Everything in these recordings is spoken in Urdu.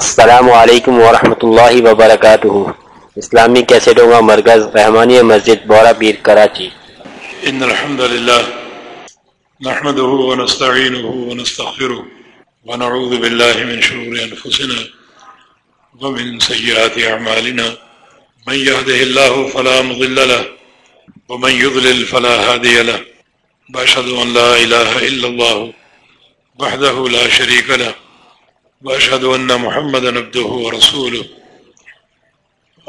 السلام علیکم ورحمۃ اللہ وبرکاتہ۔ اسلامی کیسٹوں کا مرکز رحمانی مسجد بورا پیر کراچی۔ ان الحمد لله نحمده ونستعينه ونستغفره ونعوذ بالله من شرور انفسنا ومن سيئات اعمالنا۔ من يهده الله فلا مضل له ومن يضلل فلا هادي له۔ واشهد ان لا اله الا الله وحده لا شريك له۔ وأشهد أن محمد عبده ورسوله.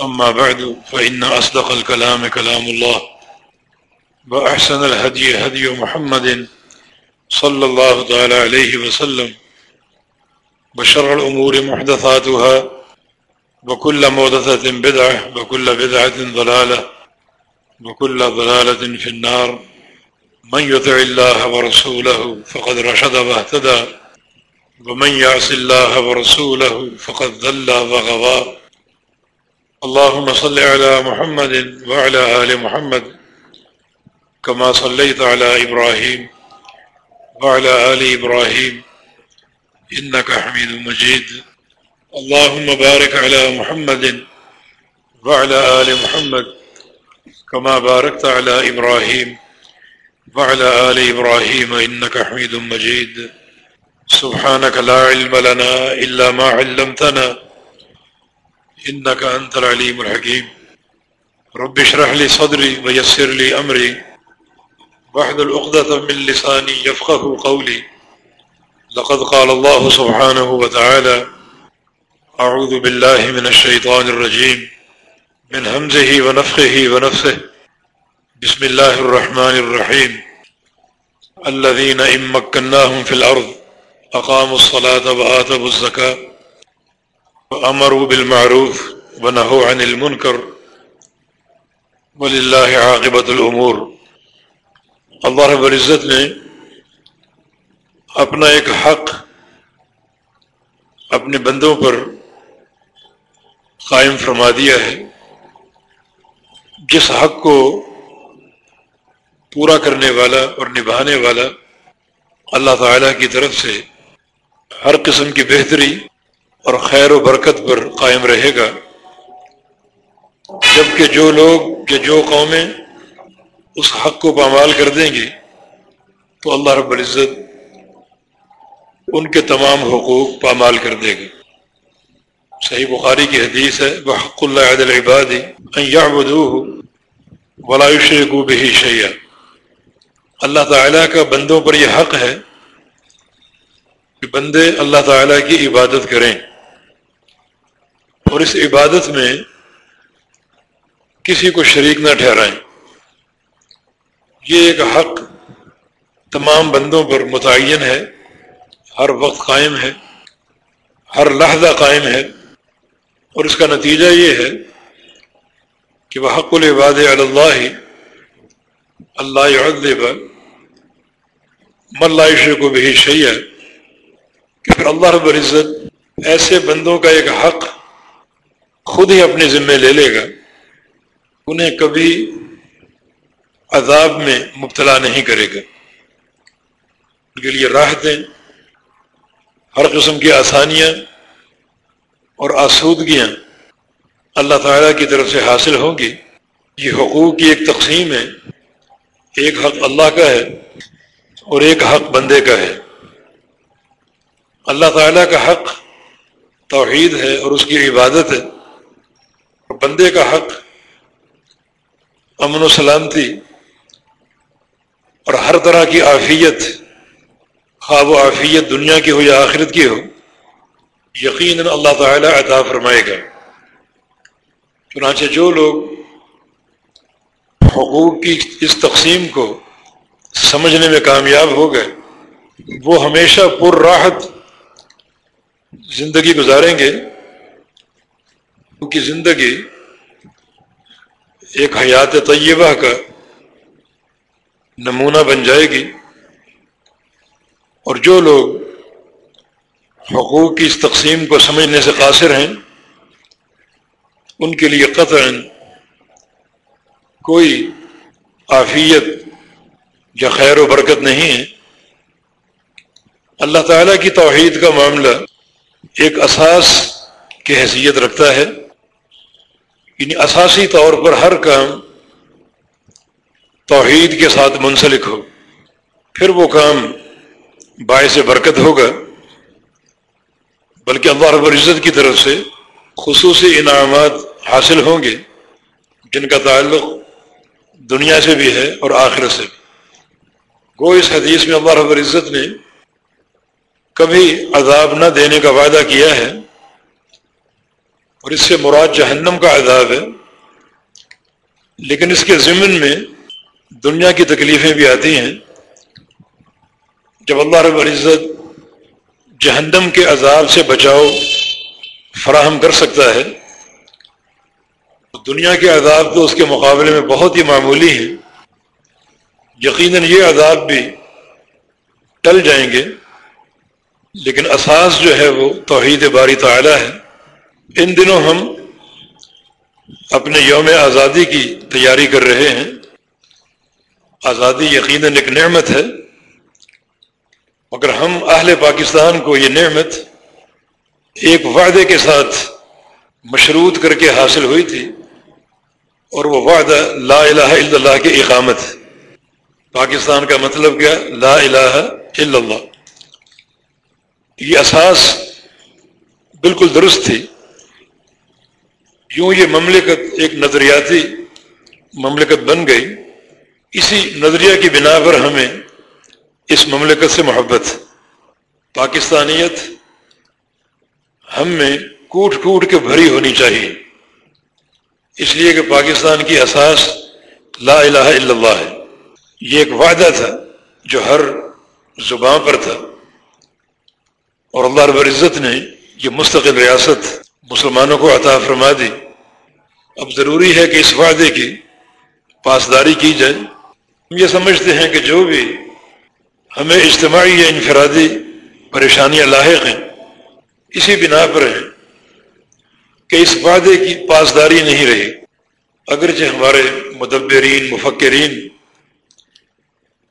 أما بعد، فإن أصدق الكلام كلام الله، وأحسن الهدي هدي محمد صلى الله تعالى عليه وسلم، وشر الأمور محدثاتها، وكل مودثة بدعة، وكل بدعة ضلالة، وكل ضلالة في النار. من يطع الله ورسوله فقد رشد واهتدى. ومن يعص الله ورسوله فقد ذل وغضى اللهم صل على محمد وعلى آل محمد كما صليت على إبراهيم وعلى آل إبراهيم إنك حميد مجيد. اللهم بارك على محمد وعلى آل محمد كما باركت على إبراهيم وعلى آل إبراهيم إنك حميد مجيد. سبحانك لا علم لنا إلا ما علمتنا إنك أنت العليم الحكيم. رب اشرح لي صدري ويسر لي أمري. واحد الأقدة من لساني يفقه قولي. لقد قال الله سبحانه وتعالى أعوذ بالله من الشيطان الرجيم. من همزه ونفخه ونفسه. بسم الله الرحمن الرحيم. الذين إن مكناهم في الأرض اقام الصلاة وآتوا الزكاة وأمروا بالمعروف ونهوا عن المنكر ولله عاقبة الأمور اللہ رب العزت نے اپنا ایک حق اپنے بندوں پر قائم فرما دیا ہے جس حق کو پورا کرنے والا اور نبھانے والا اللہ تعالیٰ کی طرف سے ہر قسم کی بہتری اور خیر و برکت پر قائم رہے گا۔ جبکہ جو لوگ یا جو قومیں اس حق کو پامال کر دیں گی، تو اللہ رب العزت ان کے تمام حقوق پامال کر دے گا صحیح بخاری کی حدیث ہے وہ حق اللہ عدل عبادی ولاشر کو بھی شیا اللہ تعالیٰ کا بندوں پر یہ حق ہے کہ بندے اللہ تعالیٰ کی عبادت کریں۔ اور اس عبادت میں کسی کو شریک نہ ٹھہرائیں۔ یہ ایک حق تمام بندوں پر متعین ہے۔ ہر وقت قائم ہے۔ ہر لحظہ قائم ہے۔ اور اس کا نتیجہ یہ ہے کہ وہ حق العباد اللہ اللہ ملائش کو بھی شیعہ کہ پھر اللہ رب العزت ایسے بندوں کا ایک حق خود ہی اپنے ذمے لے لے گا، انہیں کبھی عذاب میں مبتلا نہیں کرے گا۔ ان کے لیے راحتیں ہر قسم کی آسانیاں اور آسودگیاں اللہ تعالیٰ کی طرف سے حاصل ہوں گی۔ یہ حقوق کی ایک تقسیم ہے۔ ایک حق اللہ کا ہے اور ایک حق بندے کا ہے۔ اللہ تعالیٰ کا حق توحید ہے اور اس کی عبادت ہے اور بندے کا حق امن و سلامتی اور ہر طرح کی عافیت، خواب و عافیت دنیا کی ہو یا آخرت کی ہو، یقیناً اللہ تعالیٰ عطا فرمائے گا۔ چنانچہ جو لوگ حقوق کی اس تقسیم کو سمجھنے میں کامیاب ہو گئے، وہ ہمیشہ پر راحت زندگی گزاریں گے، کیونکہ زندگی ایک حیات طیبہ کا نمونہ بن جائے گی۔ اور جو لوگ حقوق کی اس تقسیم کو سمجھنے سے قاصر ہیں، ان کے لیے قطع کوئی عافیت یا خیر و برکت نہیں ہے۔ اللہ تعالیٰ کی توحید کا معاملہ ایک اساس کی حیثیت رکھتا ہے۔ یعنی اساسی طور پر ہر کام توحید کے ساتھ منسلک ہو۔ پھر وہ کام باعث برکت ہوگا۔ بلکہ اللہ رب العزت کی طرف سے خصوصی انعامات حاصل ہوں گے، جن کا تعلق دنیا سے بھی ہے اور آخرت سے بھی۔ گو اس حدیث میں اللہ رب العزت نے کبھی عذاب نہ دینے کا وعدہ کیا ہے اور اس سے مراد جہنم کا عذاب ہے، لیکن اس کے ضمن میں دنیا کی تکلیفیں بھی آتی ہیں۔ جب اللہ رب العزت جہنم کے عذاب سے بچاؤ فراہم کر سکتا ہے، دنیا کے عذاب تو اس کے مقابلے میں بہت ہی معمولی ہیں۔ یقیناً یہ عذاب بھی ٹل جائیں گے۔ لیکن اساس جو ہے وہ توحید باری تعالی ہے۔ ان دنوں ہم اپنے یوم آزادی کی تیاری کر رہے ہیں۔ آزادی یقیناً ایک نعمت ہے۔ مگر ہم اہل پاکستان کو یہ نعمت ایک وعدے کے ساتھ مشروط کر کے حاصل ہوئی تھی اور وہ وعدہ لا الہ الا اللہ کی اقامت پاکستان کا مطلب کیا؟ لا الہ الا اللہ۔ یہ اساس بالکل درست تھی۔ یوں یہ مملکت ایک نظریاتی مملکت بن گئی۔ اسی نظریہ کی بنا پر ہمیں اس مملکت سے محبت، پاکستانیت ہم میں کوٹ کوٹ کے بھری ہونی چاہیے۔ اس لیے کہ پاکستان کی اساس لا الہ الا اللہ ہے۔ یہ ایک وعدہ تھا جو ہر زبان پر تھا۔ اور اللہ رب العزت نے یہ مستقل ریاست مسلمانوں کو عطا فرما دی۔ اب ضروری ہے کہ اس وعدے کی پاسداری کی جائے۔ ہم یہ سمجھتے ہیں کہ جو بھی ہمیں اجتماعی یا انفرادی پریشانیاں لاحق ہیں، اسی بنا پر ہیں کہ اس وعدے کی پاسداری نہیں رہی۔ اگرچہ ہمارے مدبرین، مفکرین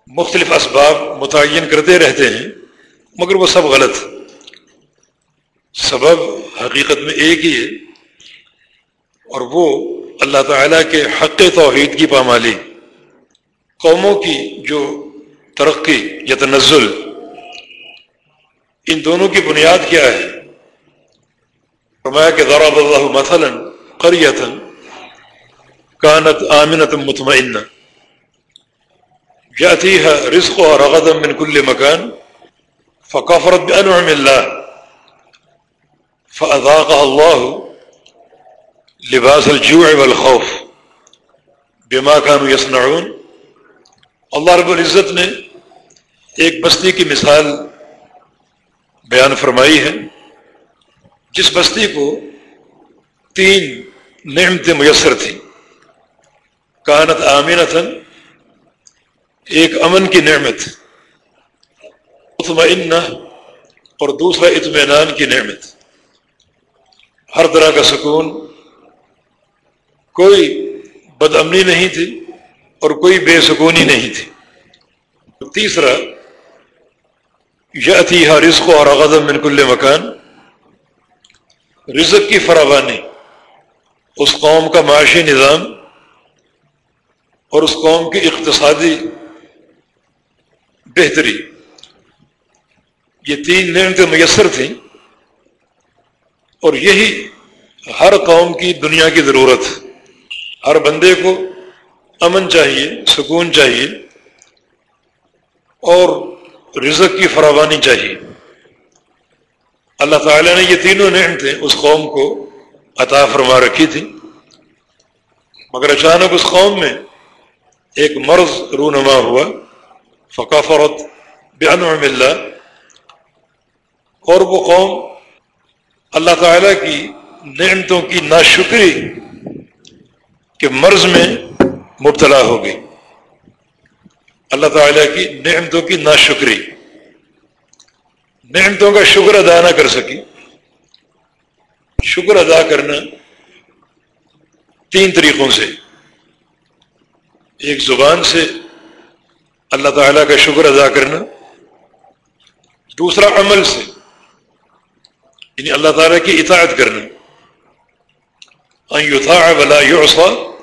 مختلف اسباب متعین کرتے رہتے ہیں، مگر وہ سب غلط۔ سبب حقیقت میں ایک ہی ہے، اور وہ اللہ تعالیٰ کے حق توحید کی پامالی۔ قوموں کی جو ترقی یا تنزل، ان دونوں کی بنیاد کیا ہے؟ فرمایا کہ ضرب اللہ مثلا قریتا کانت آمنت مطمئنہ۔ يأتيها رزقها رغدا من كل مكان فكفرت بأنعم الله فأذاقها الله لباس الجوع والخوف بما كانوا يصنعون. اللہ رب العزت نے ایک بستی کی مثال بیان فرمائی ہے، جس بستی کو تین نعمتیں میسر تھیں۔ کانت آمینتن ایک امن کی نعمت، مطمئنہ اور دوسرا اطمینان کی نعمت۔ ہر طرح کا سکون، کوئی بد امنی نہیں تھی اور کوئی بے سکونی نہیں تھی۔ تیسرا یہ تھی ہر رزق اور اغدم من کل مکان۔ رزق کی فراوانی، اس قوم کا معاشی نظام اور اس قوم کی اقتصادی بہتری۔ یہ تین نعمتیں میسر تھیں۔ اور یہی ہر قوم کی دنیا کی ضرورت ہر بندے کو امن چاہیے، سکون چاہیے اور رزق کی فراوانی چاہیے۔ اللہ تعالیٰ نے یہ تینوں نعمتیں اس قوم کو عطا فرما رکھی تھی مگر اچانک اس قوم میں ایک مرض رونما ہوا۔ فقافرت بانعم اللہ۔ اور وہ قوم اللہ تعالیٰ کی نعمتوں کی ناشکری کے مرض میں مبتلا ہو گئی۔ اللہ تعالیٰ کی نعمتوں کی ناشکری۔ نعمتوں کا شکر ادا نہ کر سکی۔ شکر ادا کرنا تین طریقوں سے۔ ایک زبان سے اللہ تعالیٰ کا شکر ادا کرنا، دوسرا عمل سے۔ یعنی اللہ تعالیٰ کی اطاعت کرنا یوتھا ولا یوسا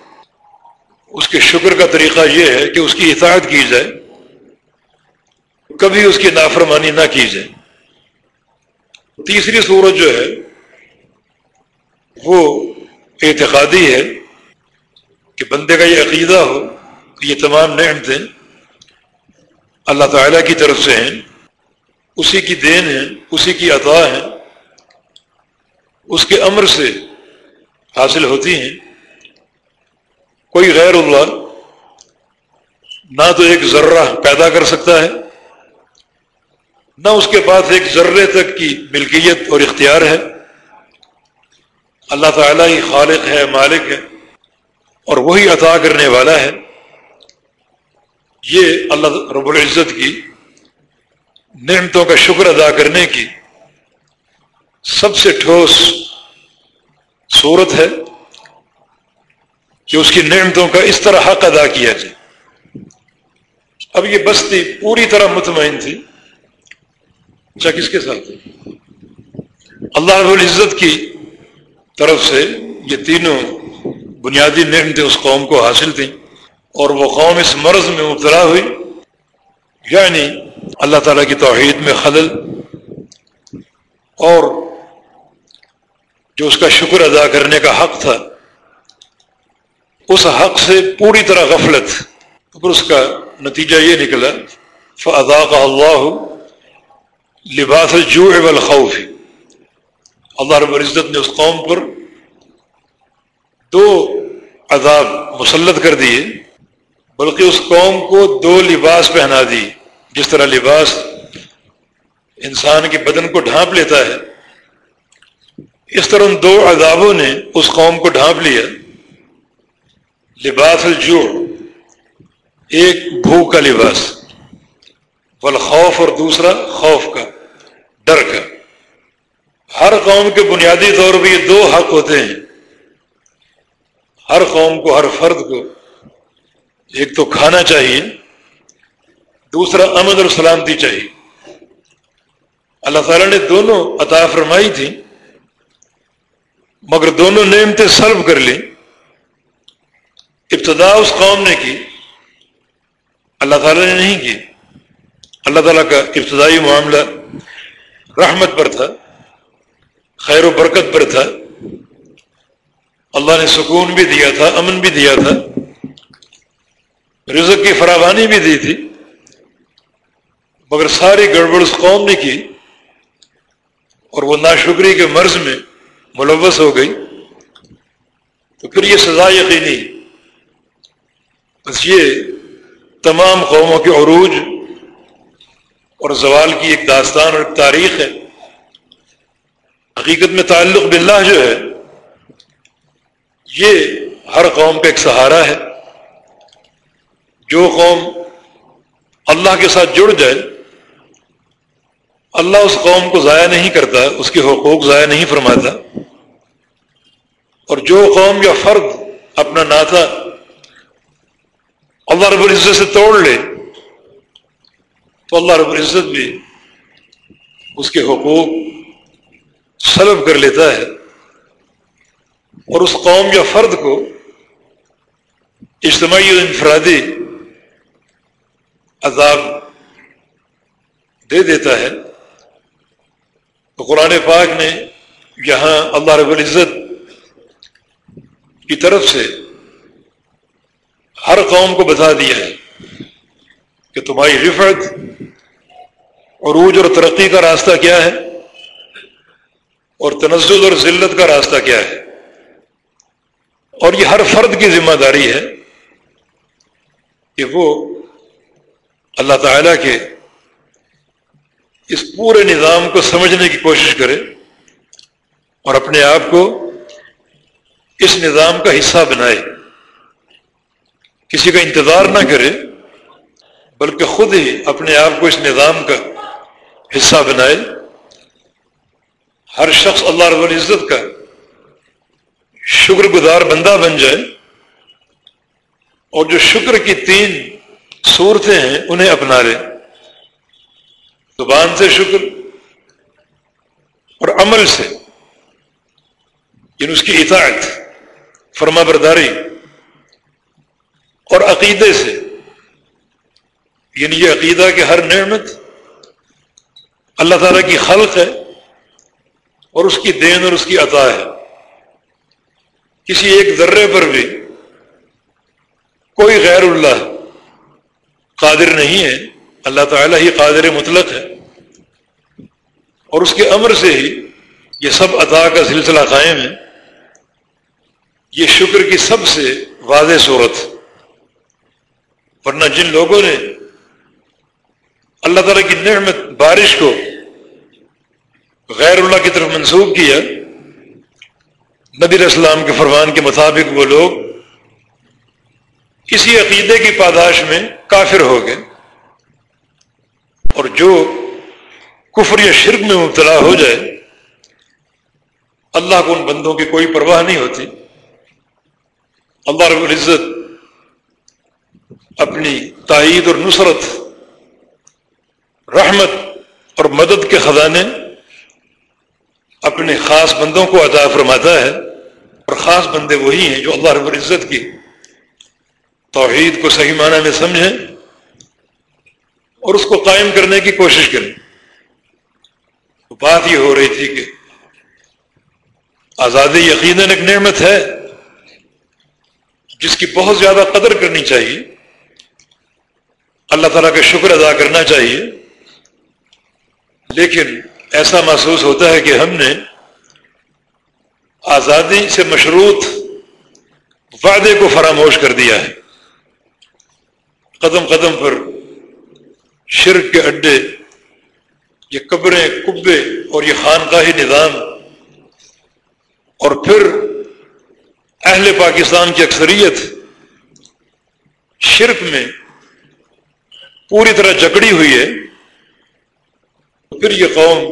اس کے شکر کا طریقہ یہ ہے کہ اس کی اطاعت کی جائے۔ کبھی اس کی نافرمانی نہ کی جائے۔ تیسری صورت جو ہے، وہ اعتقادی ہے کہ بندے کا یہ عقیدہ ہو کہ یہ تمام نعمتیں اللہ تعالیٰ کی طرف سے ہیں، اسی کی دین ہے، اسی کی عطا ہے۔ اس کے امر سے حاصل ہوتی ہیں۔ کوئی غیر اللہ نہ تو ایک ذرہ پیدا کر سکتا ہے، نہ اس کے پاس ایک ذرے تک کی ملکیت اور اختیار ہے۔ اللہ تعالیٰ ہی خالق ہے، مالک ہے اور وہی عطا کرنے والا ہے۔ یہ اللہ رب العزت کی نعمتوں کا شکر ادا کرنے کی سب سے ٹھوس صورت ہے کہ اس کی نعمتوں کا اس طرح حق ادا کیا جائے۔ اب یہ بستی پوری طرح مطمئن تھی۔ اچھا کس کے ساتھ۔ اللہ رب العزت کی طرف سے یہ تینوں بنیادی نعمتیں اس قوم کو حاصل تھیں اور وہ قوم اس مرض میں مبتلا ہوئی۔ یعنی اللہ تعالیٰ کی توحید میں خلل اور جو اس کا شکر ادا کرنے کا حق تھا، اس حق سے پوری طرح غفلت پھر اس کا نتیجہ یہ نکلا فضا کا اللہ لباس جو والخوف۔ اللہ رب العزت نے اس قوم پر دو عذاب مسلط کر دیے، بلکہ اس قوم کو دو لباس پہنا دی، جس طرح لباس انسان کے بدن کو ڈھانپ لیتا ہے اس طرح ان دو عذابوں نے اس قوم کو ڈھانپ لیا۔ لباس الجوع، ایک بھوک کا لباس، والخوف اور دوسرا خوف کا، ڈر کا۔ ہر قوم کے بنیادی طور پہ یہ دو حق ہوتے ہیں۔ ہر قوم کو، ہر فرد کو ایک تو کھانا چاہیے، دوسرا امن اور سلامتی چاہیے۔ اللہ تعالیٰ نے دونوں عطا فرمائی تھی مگر دونوں نعمتیں سلب کر لیں۔ ابتدا اس قوم نے کی، اللہ تعالیٰ نے نہیں کی۔ اللہ تعالیٰ کا ابتدائی معاملہ رحمت پر تھا، خیر و برکت پر تھا۔ اللہ نے سکون بھی دیا تھا، امن بھی دیا تھا۔ رزق کی فراوانی بھی دی تھی۔ مگر ساری گڑبڑ اس قوم نے کی اور وہ ناشکری کے مرض میں ملوث ہو گئی، تو پھر یہ سزا یقینی بس یہ تمام قوموں کے عروج اور زوال کی ایک داستان اور ایک تاریخ ہے۔ حقیقت میں تعلق باللہ جو ہے، یہ ہر قوم کا ایک سہارا ہے۔ جو قوم اللہ کے ساتھ جڑ جائے، اللہ اس قوم کو ضائع نہیں کرتا، اس کے حقوق ضائع نہیں فرماتا۔ اور جو قوم یا فرد اپنا ناتا اللہ رب العزت سے توڑ لے، تو اللہ رب العزت بھی اس کے حقوق سلب کر لیتا ہے۔ اور اس قوم یا فرد کو اجتماعی اور انفرادی عذاب دے دیتا ہے۔ تو قرآن پاک نے یہاں اللہ رب العزت کی طرف سے ہر قوم کو بتا دیا ہے کہ تمہاری رفت عروج اور ترقی کا راستہ کیا ہے اور تنزل اور ذلت کا راستہ کیا ہے؟ اور یہ ہر فرد کی ذمہ داری ہے کہ وہ اللہ تعالی کے اس پورے نظام کو سمجھنے کی کوشش کرے اور اپنے آپ کو اس نظام کا حصہ بنائے۔ کسی کا انتظار نہ کرے، بلکہ خود ہی اپنے آپ کو اس نظام کا حصہ بنائے۔ ہر شخص اللہ رب العزت کا شکر گزار بندہ بن جائے۔ اور جو شکر کی تین صورتیں ہیں، انہیں اپنا لے۔ زبان سے شکر اور عمل سے یعنی اس کی اطاعت۔ فرما برداری اور عقیدے سے یعنی یہ عقیدہ کہ ہر نعمت اللہ تعالیٰ کی خلق ہے اور اس کی دین اور اس کی عطا ہے۔ کسی ایک ذرے پر بھی کوئی غیر اللہ قادر نہیں ہے، اللہ تعالیٰ ہی قادر مطلق ہے اور اس کے امر سے ہی یہ سب عطا کا سلسلہ قائم ہے۔ یہ شکر کی سب سے واضح صورت۔ ورنہ جن لوگوں نے اللہ تعالیٰ کی نعمت بارش کو غیر اللہ کی طرف منسوخ کیا، نبی اسلام کے فرمان کے مطابق وہ لوگ کسی عقیدے کی پاداش میں کافر ہو گئے۔ اور جو کفر یا شرک میں مبتلا ہو جائے، اللہ کو ان بندوں کی کوئی پرواہ نہیں ہوتی۔ اللہ رب العزت اپنی تائید اور نصرت، رحمت اور مدد کے خزانے اپنے خاص بندوں کو عطا فرماتا ہے اور خاص بندے وہی ہیں جو اللہ رب العزت کی توحید کو صحیح معنی میں سمجھیں اور اس کو قائم کرنے کی کوشش کریں۔ بات یہ ہو رہی تھی کہ آزادی یقیناً ایک نعمت ہے۔ جس کی بہت زیادہ قدر کرنی چاہیے، اللہ تعالیٰ کا شکر ادا کرنا چاہیے۔ لیکن ایسا محسوس ہوتا ہے کہ ہم نے آزادی سے مشروط وعدے کو فراموش کر دیا ہے۔ قدم قدم پر شرک کے اڈے، یہ قبریں کبے اور یہ خانقاہی نظام اور پھر اہل پاکستان کی اکثریت شرک میں پوری طرح جکڑی ہوئی ہے، پھر یہ قوم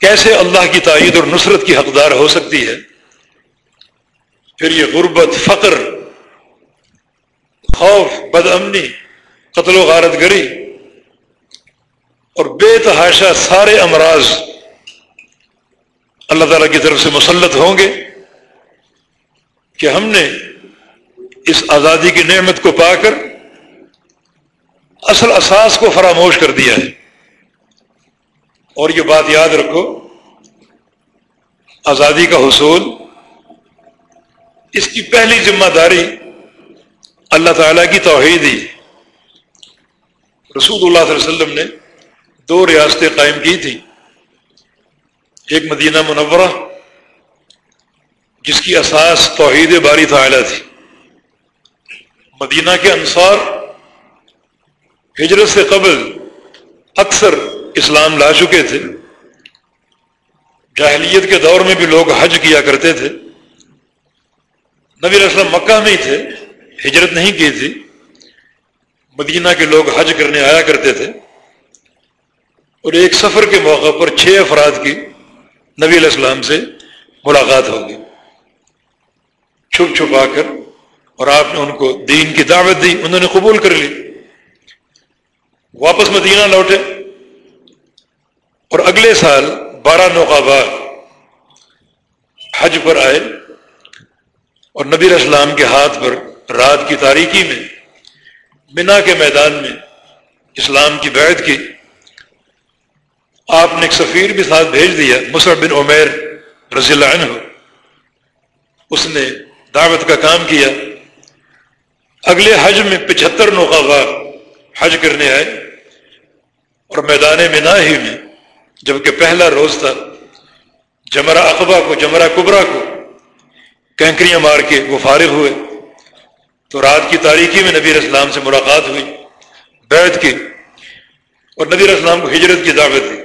کیسے اللہ کی تائید اور نصرت کی حقدار ہو سکتی ہے؟ پھر یہ غربت، فقر، خوف بد امنی قتل و غارت گری اور بے تحاشا سارے امراض اللہ تعالیٰ کی طرف سے مسلط ہوں گے۔ کہ ہم نے اس آزادی کی نعمت کو پا کر اصل اساس کو فراموش کر دیا ہے۔ اور یہ بات یاد رکھو، آزادی کا حصول اس کی پہلی ذمہ داری اللہ تعالیٰ کی توحید ہی۔ رسول اللہ صلی اللہ علیہ وسلم نے دو ریاستیں قائم کی تھی ایک مدینہ منورہ جس کی اساس توحید باری تعالیٰ تھی۔ مدینہ کے انصار ہجرت سے قبل اکثر اسلام لا چکے تھے۔ جاہلیت کے دور میں بھی لوگ حج کیا کرتے تھے۔ نبی اسلم مکہ میں ہی تھے، ہجرت نہیں کی تھی۔ مدینہ کے لوگ حج کرنے آیا کرتے تھے۔ اور ایک سفر کے موقع پر چھ افراد کی نبی علیہ السلام سے ملاقات ہوگی۔ چھپ چھپ آ کر اور آپ نے ان کو دین کی دعوت دی، انہوں نے قبول کر لی۔ واپس مدینہ لوٹے۔ اور اگلے سال بارہ نوقابہ حج پر آئے۔ اور نبی اسلام کے ہاتھ پر رات کی تاریکی میں بنا کے میدان میں اسلام کی بیعت کی۔ آپ نے ایک سفیر بھی ساتھ بھیج دیا، مصعب بن عمیر رضی اللہ عنہ۔ اس نے دعوت کا کام کیا۔ اگلے حج میں پچہتر نوقابہ حج کرنے آئے اور میدان منا ہی میں، جبکہ پہلا روز تھا، جمرہ اقبا کو، جمرہ کبرا کو کینکریاں مار کے وہ فارغ ہوئے۔ تو رات کی تاریخی میں نبی اسلام سے ملاقات ہوئی بیعت کی اور نبی اسلام کو ہجرت کی دعوت دی۔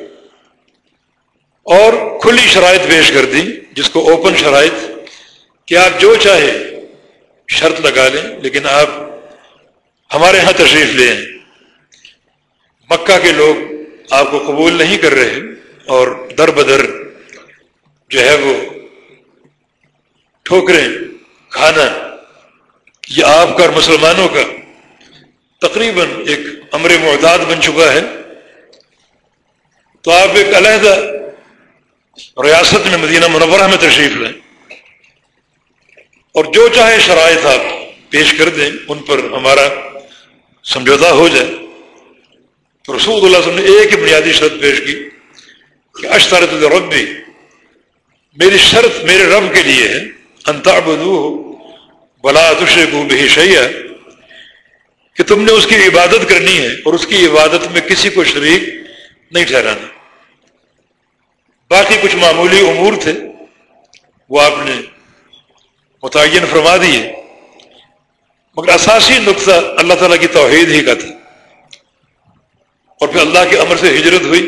اور کھلی شرائط پیش کر دی، جس کو اوپن شرائط کہ آپ جو چاہے شرط لگا لیں، لیکن آپ ہمارے ہاں تشریف لیں۔ مکہ کے لوگ آپ کو قبول نہیں کر رہے اور در بدر جو ہے وہ ٹھوکریں، کھانا، یہ آپ کا اور مسلمانوں کا تقریباً ایک امر معداد بن چکا ہے۔ تو آپ ایک علیحدہ ریاست میں مدینہ منورہ میں تشریف لیں۔ اور جو چاہے شرائط آپ پیش کر دیں، ان پر ہمارا سمجھوتا ہو جائے۔ تو رسول اللہ صلی اللہ علیہ وسلم نے ایک ہی بنیادی شرط پیش کی کہ اشترت رب بھی میری شرط میرے رب کے لیے ہے انتابدو ہو بلا کو بھی شیا کہ تم نے اس کی عبادت کرنی ہے اور اس کی عبادت میں کسی کو شریک نہیں ٹھہرانا۔ باقی کچھ معمولی امور تھے، وہ آپ نے متعین فرما دیے مگر اساسی نقطہ اللہ تعالیٰ کی توحید ہی کا تھا اور پھر اللہ کے امر سے ہجرت ہوئی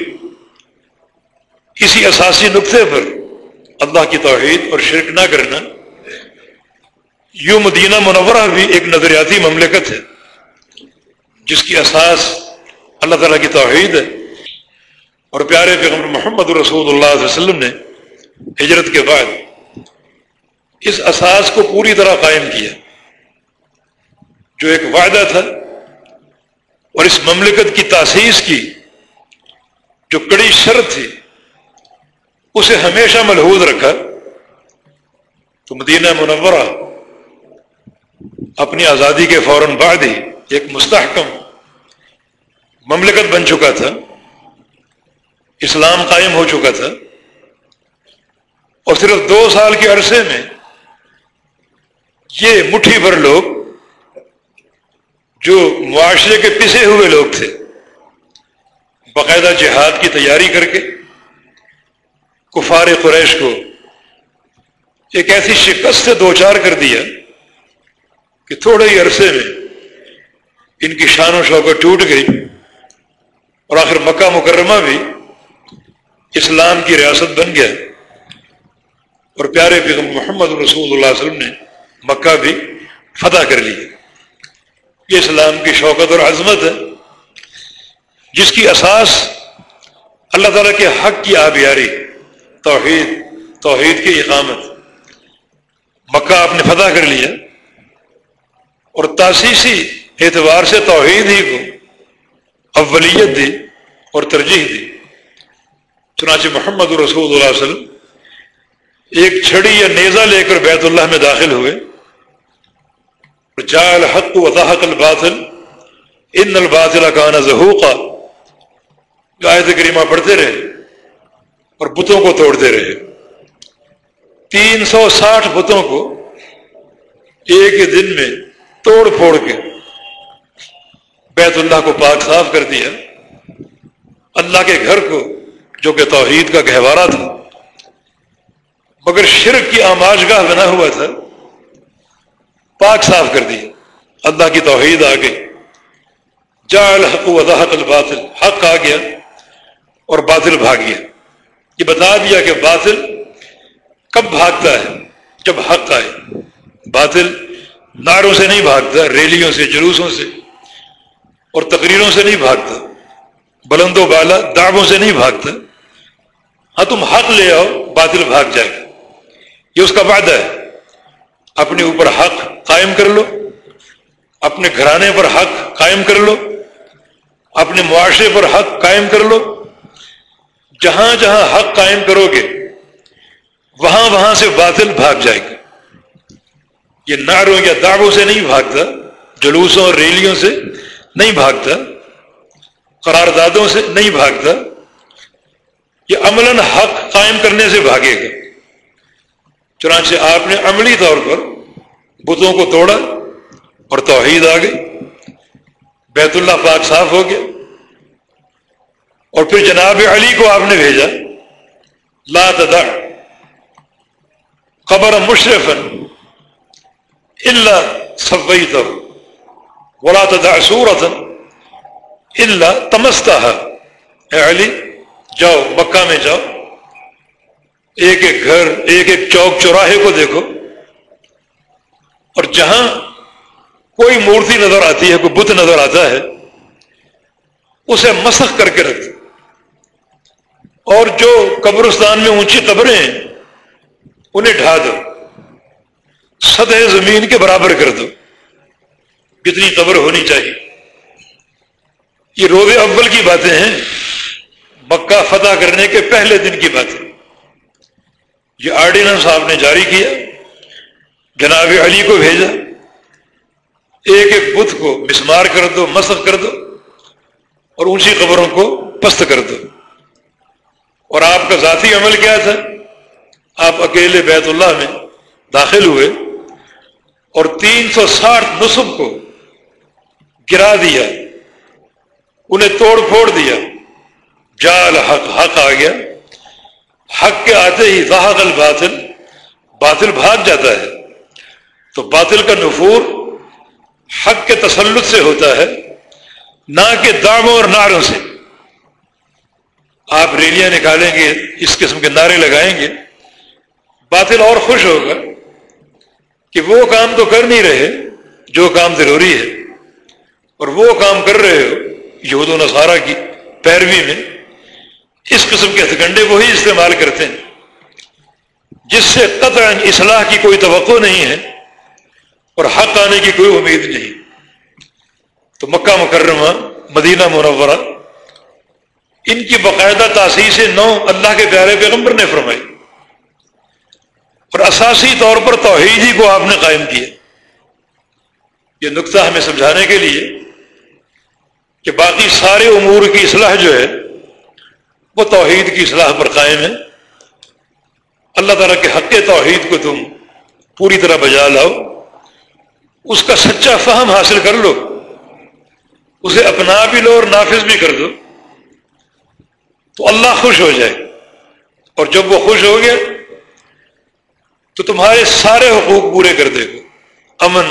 اسی اساسی نقطے پر اللہ کی توحید اور شرک نہ کرنا یوں مدینہ منورہ بھی ایک نظریاتی مملکت ہے جس کی اساس اللہ تعالیٰ کی توحید ہے اور پیارے پیغمبر محمد رسول اللہ علیہ وسلم نے ہجرت کے بعد اس اساس کو پوری طرح قائم کیا۔ جو ایک وعدہ تھا اور اس مملکت کی تاسیس کی، جو کڑی شرط تھی، اسے ہمیشہ ملحوظ رکھا۔ تو مدینہ منورہ اپنی آزادی کے فوراً بعد ہی ایک مستحکم مملکت بن چکا تھا۔ اسلام قائم ہو چکا تھا۔ اور صرف دو سال کے عرصے میں یہ مٹھی بھر لوگ جو معاشرے کے پسے ہوئے لوگ تھے، باقاعدہ جہاد کی تیاری کر کے کفار قریش کو ایک ایسی شکست سے دو چار کر دیا کہ تھوڑے ہی عرصے میں ان کی شان و شوقت ٹوٹ گئی اور آخر مکہ مکرمہ بھی اسلام کی ریاست بن گیا اور پیارے پیغم محمد رسول اللہ علیہ وسلم نے مکہ بھی فتح کر لی۔ یہ اسلام کی شوکت اور عظمت ہے۔ جس کی اساس اللہ تعالیٰ کے حق کی آبیاری، توحید توحید کی اقامت۔ مکہ آپ نے فتح کر لیا۔ اور تاسیسی اعتبار سے توحید ہی کو اولیت دی اور ترجیح دی۔ چنانچہ محمد رسول اللہ علیہ وسلم ایک چھڑی یا نیزہ لے کر بیت اللہ میں داخل ہوئے۔ جال حق و وضاحت الباطل. ان الباطل کانا ظہوقا آیت کریمہ پڑھتے رہے اور بتوں کو توڑتے رہے. تین سو ساٹھ بتوں کو ایک ہی دن میں توڑ پھوڑ کے بیت اللہ کو پاک صاف کر دیا. اللہ کے گھر کو جو کہ توحید کا گہوارہ تھا، مگر شرک کی آماج گاہ بنا ہوا تھا پاک صاف کر دیا اللہ کی توحید آ گئی۔ جا الحق وضاحت الباطل۔ حق آ گیا اور باطل بھاگ گیا۔ یہ بتا دیا کہ باطل کب بھاگتا ہے؟ جب حق آئے۔ باطل ناروں سے نہیں بھاگتا، ریلیوں سے، جلوسوں سے اور تقریروں سے نہیں بھاگتا۔ بلند و بالا دعووں سے نہیں بھاگتا۔ ہاں تم حق لے آؤ، باطل بھاگ جائے گا۔ یہ اس کا وعدہ ہے۔ اپنے اوپر حق قائم کر لو، اپنے گھرانے پر حق قائم کر لو، اپنے معاشرے پر حق قائم کر لو۔ جہاں جہاں حق قائم کرو گے، وہاں وہاں سے باطل بھاگ جائے گا۔ یہ نعروں یا دعووں سے نہیں بھاگتا، جلوسوں اور ریلیوں سے نہیں بھاگتا، قراردادوں سے نہیں بھاگتا۔ یہ عملاً حق قائم کرنے سے بھاگے گا۔ چنانچہ آپ نے عملی طور پر بتوں کو توڑا اور توحید آ گئی، بیت اللہ پاک صاف ہو گیا۔ اور پھر جناب علی کو آپ نے بھیجا، لا تدع قبر مشرف اللہ سبئی تو ولا تدع سورت اللہ تمستا اے علی، جاؤ، مکہ میں جاؤ۔ ایک ایک گھر، ایک ایک چوک چوراہے کو دیکھو۔ اور جہاں کوئی مورتی نظر آتی ہے، کوئی بت نظر آتا ہے، اسے مسخ کر کے رکھ دو۔ اور جو قبرستان میں اونچی قبریں ہیں، انہیں ڈھا دو۔ سطح زمین کے برابر کر دو۔ کتنی قبر ہونی چاہیے۔ یہ روز اول کی باتیں ہیں۔ مکہ فتح کرنے کے پہلے دن کی باتیں۔ یہ آرڈیننس آپ نے جاری کیا، جناب علی کو بھیجا۔ ایک ایک بت کو مسمار کر دو مسخ کر دو اور اونچی قبروں کو پست کر دو۔ اور آپ کا ذاتی عمل کیا تھا؟ آپ اکیلے بیت اللہ میں داخل ہوئے اور تین سو ساٹھ نصب کو گرا دیا، انہیں توڑ پھوڑ دیا۔ جال حق حق آ گیا۔ حق کے آتے ہی ذہق الباطل، باطل بھاگ جاتا ہے۔ تو باطل کا نفور حق کے تسلط سے ہوتا ہے، نہ کہ داموں اور نعروں سے۔ آپ ریلیاں نکالیں گے، اس قسم کے نعرے لگائیں گے، باطل اور خوش ہوگا کہ وہ کام تو کر نہیں رہے، جو کام ضروری ہے۔ اور وہ کام کر رہے ہو، یہود و نصارہ کی پیروی میں اس قسم کے ہتھکنڈے وہی استعمال کرتے ہیں۔ جس سے قطع اصلاح کی کوئی توقع نہیں ہے اور حق آنے کی کوئی امید نہیں۔ تو مکہ مکرمہ، مدینہ منورہ، ان کی باقاعدہ تاسیس نو اللہ کے پیارے پیغمبر نے فرمائی۔ اور اساسی طور پر توحیدی کو آپ نے قائم کیا۔ یہ نقطہ ہمیں سمجھانے کے لیے کہ باقی سارے امور کی اصلاح جو ہے وہ توحید کی اصلاح پر قائم ہے۔ اللہ تعالیٰ کے حق توحید کو تم پوری طرح بجا لاؤ۔ اس کا سچا فہم حاصل کر لو۔ اسے اپنا بھی لو اور نافذ بھی کر دو۔ تو اللہ خوش ہو جائے۔ اور جب وہ خوش ہو گیا تو تمہارے سارے حقوق پورے کر دے گا۔ امن،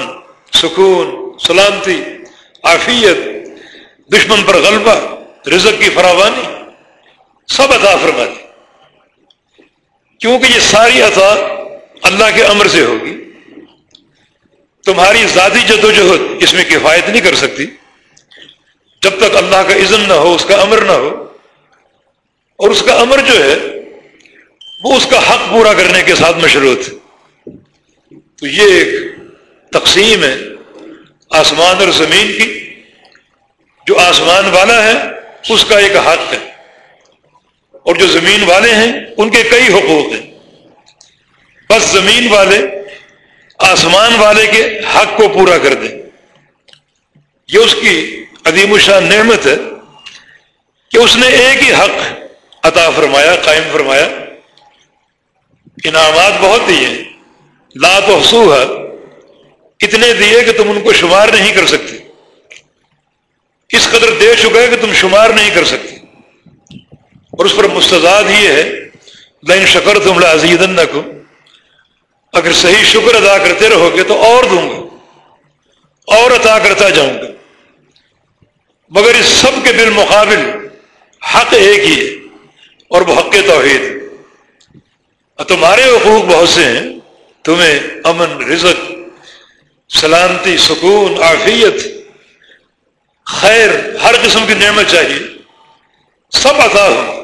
سکون، سلامتی، عافیت، دشمن پر غلبہ، رزق کی فراوانی۔ سب عطا فرما دی کیونکہ یہ ساری عطا اللہ کے امر سے ہوگی۔ تمہاری ذاتی جدوجہد اس میں کفایت نہیں کر سکتی۔ جب تک اللہ کا اذن نہ ہو، اس کا امر نہ ہو۔ اور اس کا امر جو ہے، وہ اس کا حق پورا کرنے کے ساتھ مشروط ہے۔ تو یہ ایک تقسیم ہے آسمان اور زمین کی۔ جو آسمان والا ہے، اس کا ایک حق ہے۔ اور جو زمین والے ہیں، ان کے کئی حقوق ہیں۔ بس زمین والے آسمان والے کے حق کو پورا کر دیں۔ یہ اس کی عدیم الشان نعمت ہے کہ اس نے ایک ہی حق عطا فرمایا، قائم فرمایا۔ انعامات بہت دیے لا تو حسو ہے اتنے دیے کہ تم ان کو شمار نہیں کر سکتے۔ اس قدر دے چکا ہے کہ تم شمار نہیں کر سکتے۔ اور اس پر مستضاد یہ ہے لائن شکر تم لازید کو اگر صحیح شکر ادا کرتے رہو گے تو اور دوں گا، اور عطا کرتا جاؤں گا۔ مگر اس سب کے بالمقابل حق ایک ہی ہے، اور وہ حق توحید تمہارے حقوق بہت سے ہیں، تمہیں امن، رزق، سلامتی، سکون، عافیت، خیر، ہر قسم کی نعمت چاہیے، سب عطا ہو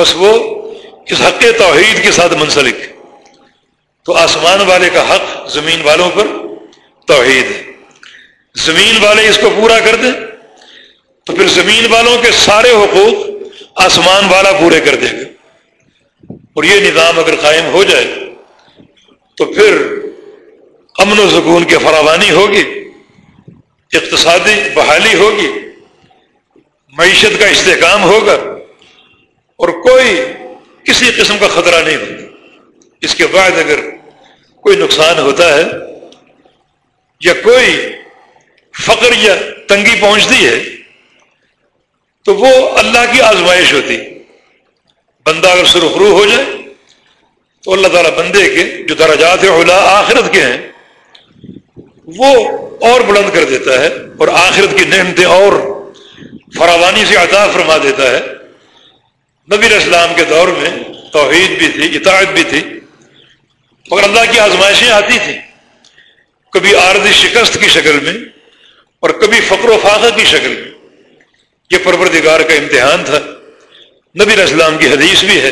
بس وہ اس حق توحید کے ساتھ منسلک تو آسمان والے کا حق زمین والوں پر توحید ہے۔ زمین والے اس کو پورا کر دیں تو پھر زمین والوں کے سارے حقوق آسمان والا پورے کر دے گا۔ اور یہ نظام اگر قائم ہو جائے تو پھر امن و سکون کی فراوانی ہوگی، اقتصادی بحالی ہوگی، معیشت کا استحکام ہوگا۔ اور کوئی کسی قسم کا خطرہ نہیں ہوگا اس کے بعد اگر کوئی نقصان ہوتا ہے یا کوئی فقر یا تنگی پہنچتی ہے، تو وہ اللہ کی آزمائش ہوتی۔ بندہ اگر سرخرو ہو جائے، تو اللہ تعالیٰ بندے کے جو درجات اولا آخرت کے ہیں، وہ اور بلند کر دیتا ہے اور آخرت کی نعمتیں اور فراوانی سے عطا فرما دیتا ہے۔ نبی اسلام کے دور میں توحید بھی تھی، اطاعت بھی تھی، مگر اللہ کی آزمائشیں آتی تھیں۔ کبھی عارضی شکست کی شکل میں اور کبھی فقر و فاقہ کی شکل میں۔ یہ پروردگار کا امتحان تھا۔ نبی اسلام کی حدیث بھی ہے۔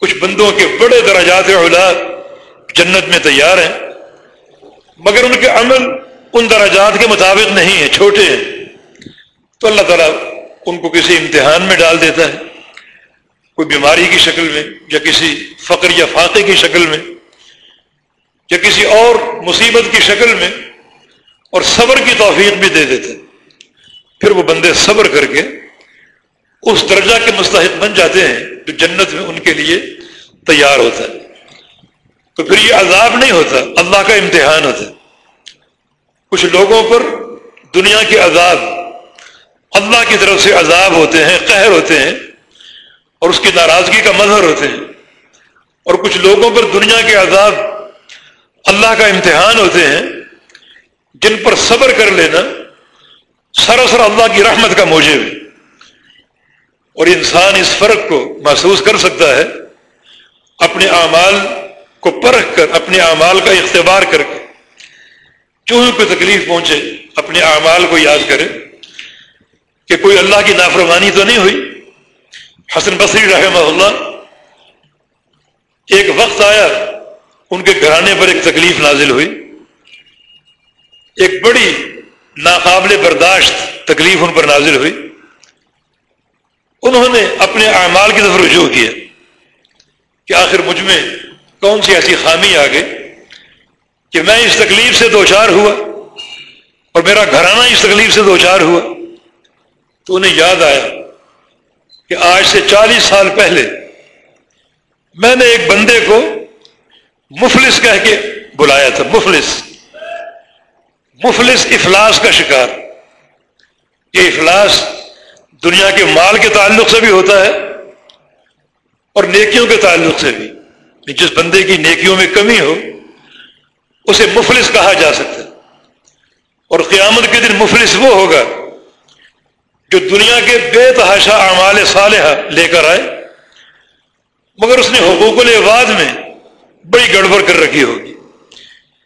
کچھ بندوں کے بڑے درجات اولاد جنت میں تیار ہیں، مگر ان کے عمل ان درجات کے مطابق نہیں ہیں، چھوٹے ہیں۔ تو اللہ تعالیٰ ان کو کسی امتحان میں ڈال دیتا ہے۔ کوئی بیماری کی شکل میں، یا کسی فقر یا فاقے کی شکل میں، یا کسی اور مصیبت کی شکل میں اور صبر کی توفیق بھی دے دیتے پھر وہ بندے صبر کر کے اس درجہ کے مستحق بن جاتے ہیں جو جنت میں ان کے لیے تیار ہوتا ہے۔ تو پھر یہ عذاب نہیں ہوتا، اللہ کا امتحان ہوتا ہے۔ کچھ لوگوں پر دنیا کے عذاب، اللہ کی طرف سے عذاب ہوتے ہیں، قہر ہوتے ہیں۔ اور اس کی ناراضگی کا مظہر ہوتے ہیں۔ اور کچھ لوگوں پر دنیا کے عذاب اللہ کا امتحان ہوتے ہیں، جن پر صبر کر لینا سراسر اللہ کی رحمت کا موجب ہے۔ اور انسان اس فرق کو محسوس کر سکتا ہے، اپنے اعمال کو پرکھ کر، اپنے اعمال کا اختبار کر کے۔ چوہوں کو تکلیف پہنچے، اپنے اعمال کو یاد کرے کہ کوئی اللہ کی نافرمانی تو نہیں ہوئی۔ حسن بصری رحمہ اللہ، ایک وقت آیا، ان کے گھرانے پر ایک تکلیف نازل ہوئی۔ ایک بڑی ناقابل برداشت تکلیف ان پر نازل ہوئی۔ انہوں نے اپنے اعمال کی طرف رجوع کیا کہ آخر مجھ میں کون سی ایسی خامی آ گئی کہ میں اس تکلیف سے دو چار ہوا اور میرا گھرانہ اس تکلیف سے دو چار ہوا۔ تو انہیں یاد آیا کہ آج سے چالیس سال پہلے میں نے ایک بندے کو مفلس کہہ کے بلایا تھا، مفلس۔ مفلس افلاس کا شکار۔ یہ افلاس دنیا کے مال کے تعلق سے بھی ہوتا ہے اور نیکیوں کے تعلق سے بھی۔ جس بندے کی نیکیوں میں کمی ہو، اسے مفلس کہا جا سکتا ہے۔ اور قیامت کے دن مفلس وہ ہوگا جو دنیا کے بے تحاشا اعمال صالحہ لے کر آئے، مگر اس نے حقوق العباد میں بڑی گڑبڑ کر رکھی ہوگی۔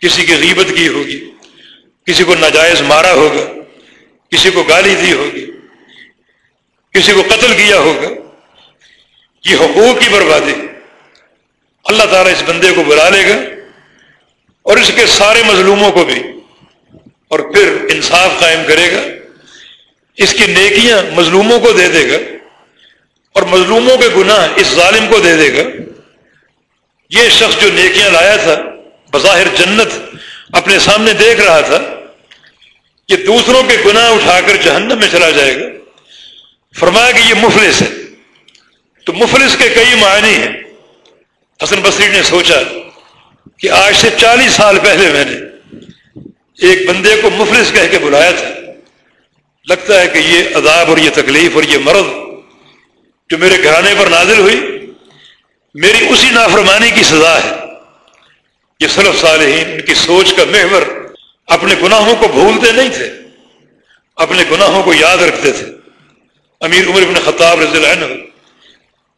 کسی کی غیبت کی ہوگی، کسی کو ناجائز مارا ہوگا، کسی کو گالی دی ہوگی، کسی کو قتل کیا ہوگا۔ یہ حقوق کی بربادی۔ اللہ تعالیٰ اس بندے کو بلا لے گا اور اس کے سارے مظلوموں کو بھی، اور پھر انصاف قائم کرے گا۔ اس کی نیکیاں مظلوموں کو دے دے گا اور مظلوموں کے گناہ اس ظالم کو دے دے گا۔ یہ شخص جو نیکیاں لایا تھا، بظاہر جنت اپنے سامنے دیکھ رہا تھا کہ دوسروں کے گناہ اٹھا کر جہنم میں چلا جائے گا۔ فرمایا کہ یہ مفلس ہے۔ تو مفلس کے کئی معنی ہیں۔ حسن بصری نے سوچا کہ آج سے چالیس سال پہلے میں نے ایک بندے کو مفلس کہہ کے بلایا تھا۔ لگتا ہے کہ یہ عذاب اور یہ تکلیف اور یہ مرض جو میرے گھرانے پر نازل ہوئی، میری اسی نافرمانی کی سزا ہے۔ یہ صرف صالحین، ان کی سوچ کا محور اپنے گناہوں کو بھولتے نہیں تھے، اپنے گناہوں کو یاد رکھتے تھے۔ امیر عمر بن خطاب رضی اللہ عنہ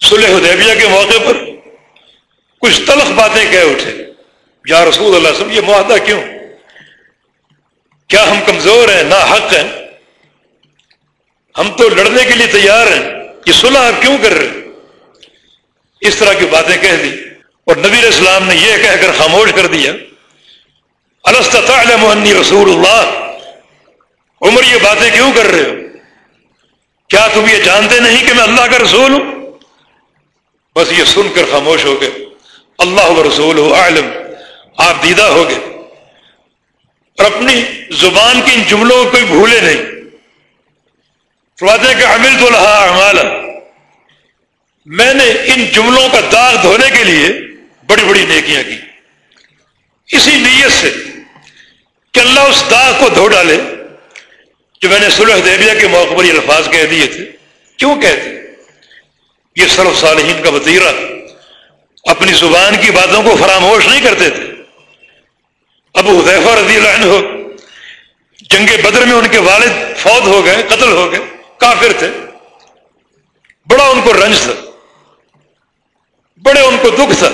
صلح حدیبیہ کے موقع پر کچھ تلخ باتیں کہہ اٹھے۔ یا رسول اللہ سب یہ معاہدہ کیوں؟ کیا ہم کمزور ہیں؟ نہ حق ہیں؟ ہم تو لڑنے کے لیے تیار ہیں۔ یہ صلح آپ کیوں کر رہے اس طرح کی باتیں کہہ دی۔ اور نبی اسلام نے یہ کہہ کر خاموش کر دیا تعلم انی رسول اللہ؟ عمر، یہ باتیں کیوں کر رہے ہو؟ کیا تم یہ جانتے نہیں کہ میں اللہ کا رسول ہوں؟ بس یہ سن کر خاموش ہو گئے۔ اللہ رسول ہو عالم آپ دیدہ ہو گئے۔ اور اپنی زبان کی ان جملوں کو بھولے نہیں۔ فرماتے کہ عمل تو رہا اعمال میں نے ان جملوں کا داغ دھونے کے لیے بڑی بڑی نیکیاں کی۔ اسی نیت سے کہ اللہ اس داغ کو دھو ڈالے جو میں نے سلح دیبیا کے موقع پر یہ الفاظ کہہ دیے تھے۔ کیوں کہتے یہ سرف صالحین کا وطیرہ اپنی زبان کی باتوں کو فراموش نہیں کرتے تھے۔ ابو حذیفہ رضی اللہ عنہ جنگ بدر میں ان کے والد فوت ہو گئے، قتل ہو گئے۔ کافر تھے۔ بڑا ان کو رنج تھا۔ بڑے ان کو دکھ تھا۔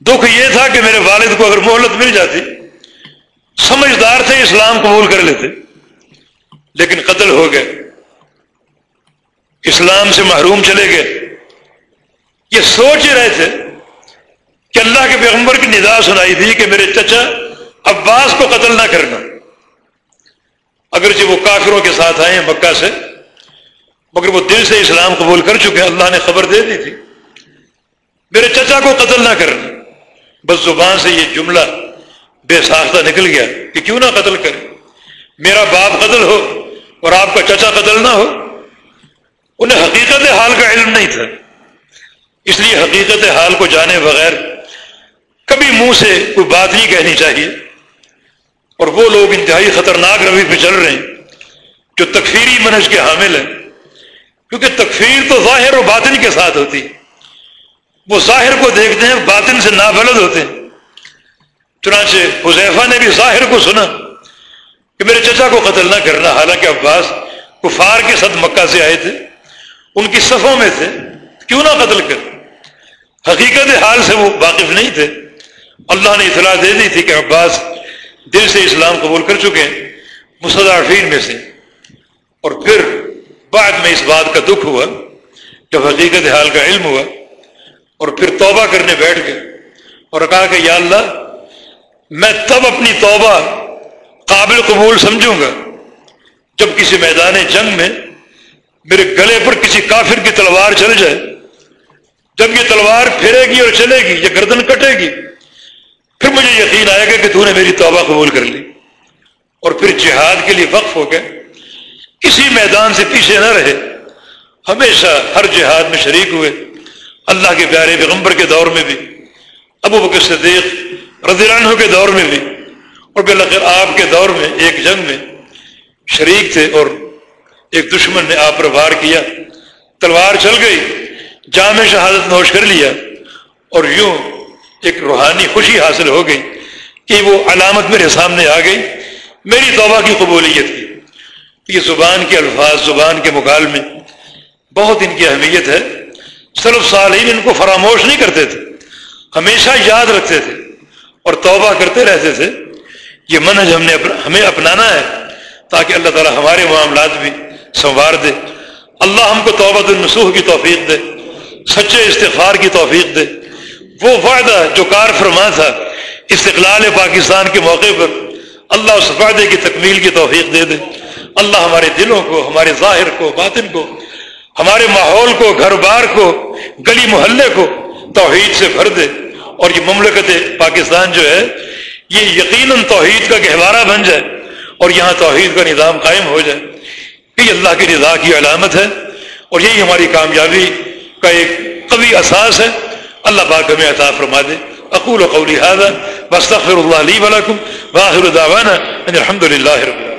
دکھ یہ تھا کہ میرے والد کو اگر مہلت مل جاتی، سمجھدار تھے، اسلام قبول کر لیتے۔ لیکن قتل ہو گئے۔ اسلام سے محروم چلے گئے۔ یہ سوچ ہی رہے تھے کہ اللہ کے پیغمبر کی ندا سنائی تھی کہ میرے چچا عباس کو قتل نہ کرنا۔ اگرچہ وہ کافروں کے ساتھ آئے ہیں مکہ سے، مگر وہ دل سے اسلام قبول کر چکے اللہ نے خبر دے دی تھی۔ میرے چچا کو قتل نہ کرنا۔ بس زبان سے یہ جملہ بے ساختہ نکل گیا کہ کیوں نہ قتل کرے۔ میرا باپ قتل ہو اور آپ کا چچا قتل نہ ہو، انہیں حقیقت حال کا علم نہیں تھا۔ اس لیے حقیقت حال کو جانے بغیر کبھی منہ سے کوئی بات نہیں کہنی چاہیے۔ اور وہ لوگ انتہائی خطرناک روی پہ چل رہے ہیں، جو تکفیری منج کے حامل ہیں۔ کیونکہ تکفیر تو ظاہر و باطن کے ساتھ ہوتی وہ ظاہر کو دیکھتے ہیں، باطن سے نابلد ہوتے ہیں۔ چنانچہ حذیفہ نے بھی ظاہر کو سنا کہ میرے چچا کو قتل نہ کرنا، حالانکہ عباس کفار کے ساتھ مکہ سے آئے تھے۔ ان کی صفوں میں تھے۔ کیوں نہ قتل کر؟ حقیقت حال سے وہ واقف نہیں تھے۔ اللہ نے اطلاع دے دی تھی کہ عباس دل سے اسلام قبول کر چکے ہیں مستدافین میں سے۔ اور پھر بعد میں اس بات کا دکھ ہوا، جب حقیقت حال کا علم ہوا، اور پھر توبہ کرنے بیٹھ گئے اور کہا کہ یا اللہ، میں تب اپنی توبہ قابل قبول سمجھوں گا جب کسی میدان جنگ میں میرے گلے پر کسی کافر کی تلوار چل جائے۔ جب یہ تلوار پھرے گی اور چلے گی، یہ گردن کٹے گی۔ پھر مجھے یقین آئے گا کہ تو نے میری توبہ قبول کر لی اور پھر جہاد کے لیے وقف ہو گئے۔ کسی میدان سے پیچھے نہ رہے۔ ہمیشہ ہر جہاد میں شریک ہوئے۔ اللہ کے پیارے پیغمبر کے دور میں بھی، ابو بکر صدیق رضی اللہ عنہ کے دور میں بھی، اور بالآخر آپ کے دور میں ایک جنگ میں شریک تھے اور ایک دشمن نے آپ پر وار کیا۔ تلوار چل گئی، جامع شہادت نوش کر لیا اور یوں ایک روحانی خوشی حاصل ہو گئی کہ وہ علامت میرے سامنے آ گئی۔ میری توبہ کی قبولیت کی یہ زبان کے الفاظ، زبان کے مکالمے بہت ان کی اہمیت ہے۔ صرف صالحین ان کو فراموش نہیں کرتے تھے۔ ہمیشہ یاد رکھتے تھے اور توبہ کرتے رہتے تھے۔ یہ منج ہم نے ہمیں اپنانا ہے تاکہ اللہ تعالی ہمارے معاملات بھی سنوار دے۔ اللہ ہم کو توبہ النسوح کی توفیق دے، سچے استغفار کی توفیق دے۔ وہ وعدہ جو کار فرما تھا، استقلال پاکستان کے موقع پر، اللہ اس وعدے کی تکمیل کی توفیق دے دے۔ اللہ ہمارے دلوں کو، ہمارے ظاہر کو، باطن کو، ہمارے ماحول کو گھر بار کو، گلی محلے کو توحید سے بھر دے۔ اور یہ مملکت پاکستان جو ہے، یہ یقیناً توحید کا گہوارہ بن جائے اور یہاں توحید کا نظام قائم ہو جائے۔ یہ اللہ کی رضا کی علامت ہے اور یہی ہماری کامیابی کا ایک قوی اساس ہے۔ اللہ پاک ہمیں عطا فرما دے۔ اقول قولی هذا واستغفر الله لي ولكم واخر دعوانا ان الحمد لله رب العالمين۔